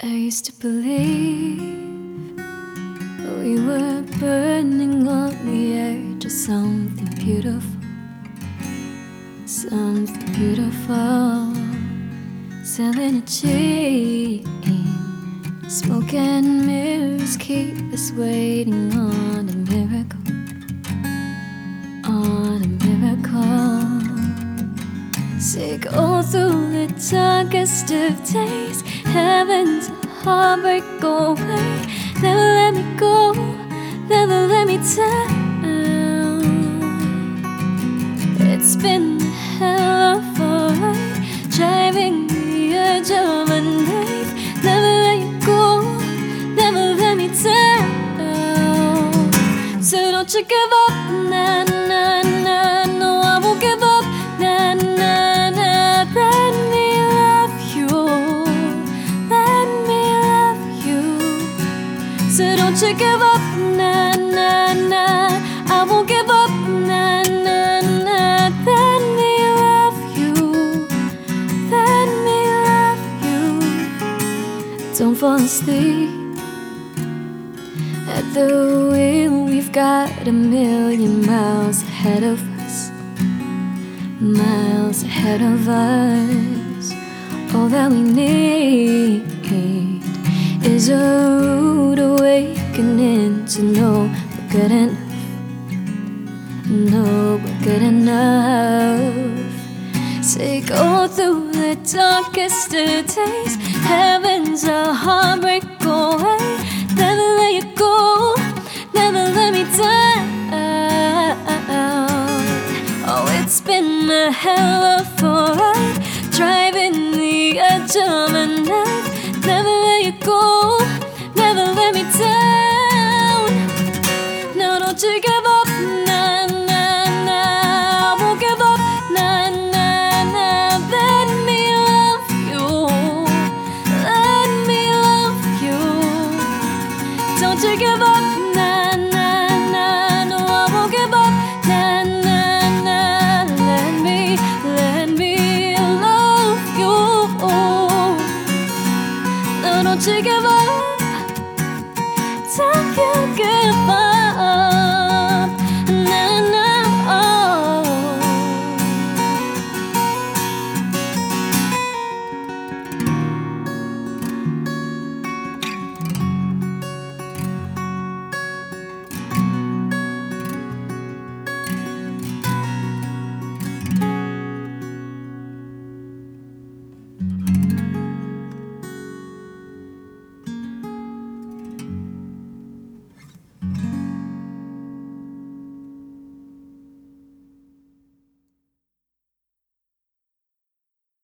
I used to believe we were burning on the edge of something beautiful, something beautiful. Selling a chain, smoke and mirrors keep us waiting on a miracle, on a miracle. Say all through the darkest of days, heaven's heartbreak go away. Never let me go, never let me down. It's been a hell of a ride, driving the edge of a knife. Never let you go, never let me down. So don't you give up, So don't you give up, nah, nah, nah. I won't give up, nah, nah, nah. Let me love you, let me love you. Don't fall asleep at the wheel. We've got a million miles ahead of us, miles ahead of us. All that we need is a good enough. No, we're good enough. Say go through the darkest of days. Heaven's a heartbreak away. Never let you go, never let me down. Oh, it's been a hell of a ride, driving the edge of a knife. Never you give up, nah, nah, nah. No, I won't give up, nah, nah, nah. Let me, let me love you. No, don't you give up. Don't you give up.